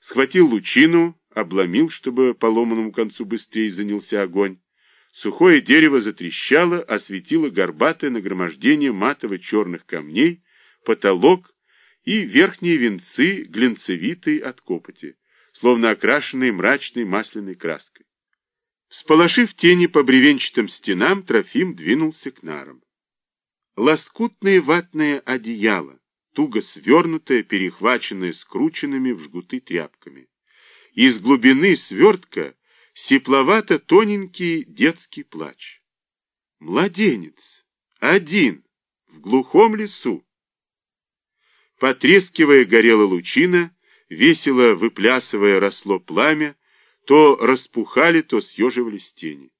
схватил лучину, обломил, чтобы по ломаному концу быстрее занялся огонь. Сухое дерево затрещало, осветило горбатое нагромождение матово-черных камней, потолок и верхние венцы глинцевитой от копоти, словно окрашенные мрачной масляной краской. Всполошив тени по бревенчатым стенам, Трофим двинулся к нарам. Лоскутное ватное одеяло, туго свернутое, перехваченное скрученными в жгуты тряпками. Из глубины свертка сепловато-тоненький детский плач. Младенец, один, в глухом лесу. Потрескивая горела лучина, весело выплясывая росло пламя, то распухали, то съеживались тени.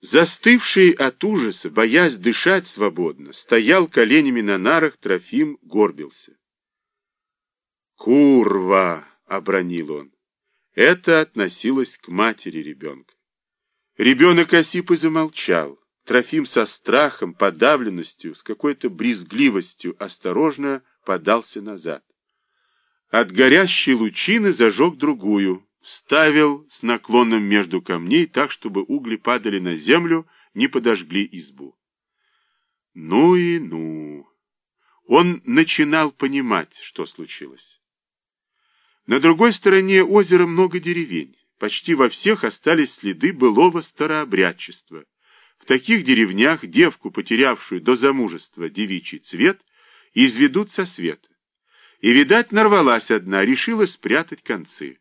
Застывший от ужаса, боясь дышать свободно, стоял коленями на нарах, Трофим горбился. «Курва!» — обронил он. Это относилось к матери ребенка. Ребенок осип и замолчал. Трофим со страхом, подавленностью, с какой-то брезгливостью осторожно подался назад. От горящей лучины зажег другую, вставил с наклоном между камней так, чтобы угли падали на землю, не подожгли избу. Ну и ну. Он начинал понимать, что случилось. На другой стороне озера много деревень. Почти во всех остались следы былого старообрядчества. В таких деревнях девку, потерявшую до замужества девичий цвет, изведут со света. И, видать, нарвалась одна, решила спрятать концы.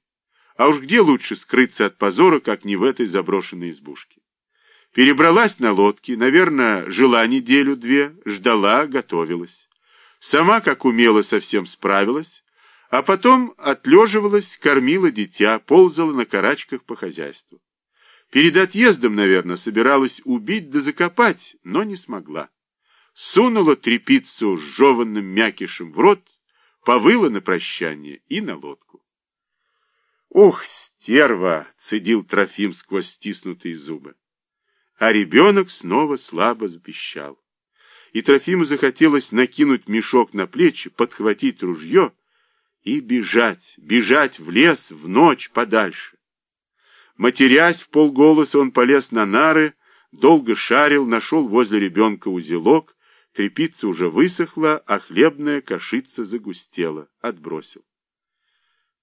А уж где лучше скрыться от позора, как не в этой заброшенной избушке? Перебралась на лодке, наверное, жила неделю-две, ждала, готовилась. Сама, как умела, совсем справилась, а потом отлеживалась, кормила дитя, ползала на карачках по хозяйству. Перед отъездом, наверное, собиралась убить да закопать, но не смогла. Сунула трепицу с жеванным мякишем в рот, повыла на прощание и на лодку. «Ух, стерва!» — цедил Трофим сквозь стиснутые зубы. А ребенок снова слабо запищал. И Трофиму захотелось накинуть мешок на плечи, подхватить ружье и бежать, бежать в лес в ночь подальше. Матерясь в полголоса, он полез на нары, долго шарил, нашел возле ребенка узелок, трепица уже высохла, а хлебная кашица загустела, отбросил.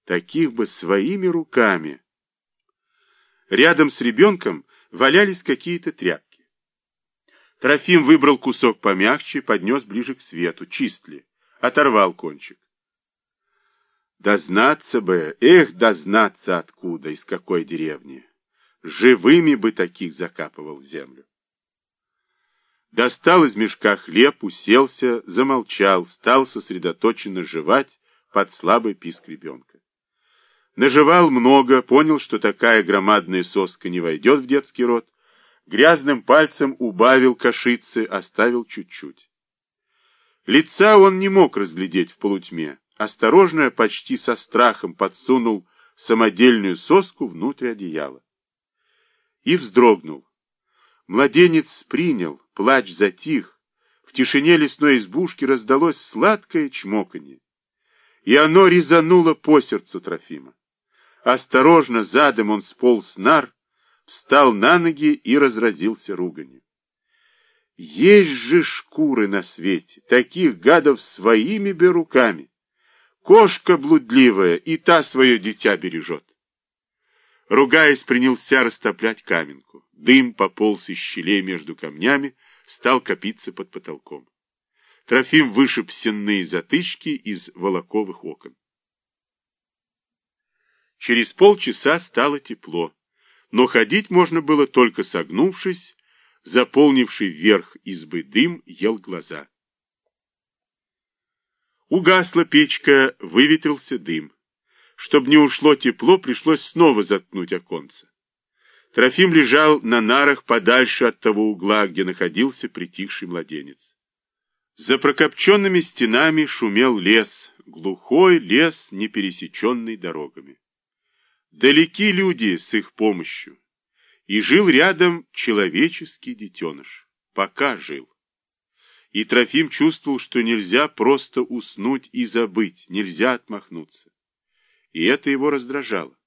Таких бы своими руками. Рядом с ребенком валялись какие-то тряпки. Трофим выбрал кусок помягче, поднес ближе к свету, чистли, оторвал кончик. Дознаться бы, эх, дознаться откуда, из какой деревни. Живыми бы таких закапывал в землю. Достал из мешка хлеб, уселся, замолчал, стал сосредоточенно жевать под слабый писк ребенка. Наживал много, понял, что такая громадная соска не войдет в детский рот, грязным пальцем убавил кашицы, оставил чуть-чуть. Лица он не мог разглядеть в полутьме, осторожно, почти со страхом подсунул самодельную соску внутрь одеяла. И вздрогнул. Младенец принял, плач затих, в тишине лесной избушки раздалось сладкое чмоканье, и оно резануло по сердцу Трофима. Осторожно задом он сполз нар, встал на ноги и разразился руганью. Есть же шкуры на свете, таких гадов своими бы руками. Кошка блудливая, и та свое дитя бережет. Ругаясь, принялся растоплять каменку. Дым пополз из щелей между камнями, стал копиться под потолком. Трофим вышиб сенные затычки из волоковых окон. Через полчаса стало тепло, но ходить можно было только согнувшись, заполнивший верх избы дым ел глаза. Угасла печка, выветрился дым. Чтобы не ушло тепло, пришлось снова заткнуть оконце. Трофим лежал на нарах подальше от того угла, где находился притихший младенец. За прокопченными стенами шумел лес, глухой лес, не пересеченный дорогами. Далеки люди с их помощью. И жил рядом человеческий детеныш. Пока жил. И Трофим чувствовал, что нельзя просто уснуть и забыть, нельзя отмахнуться. и это его раздражало.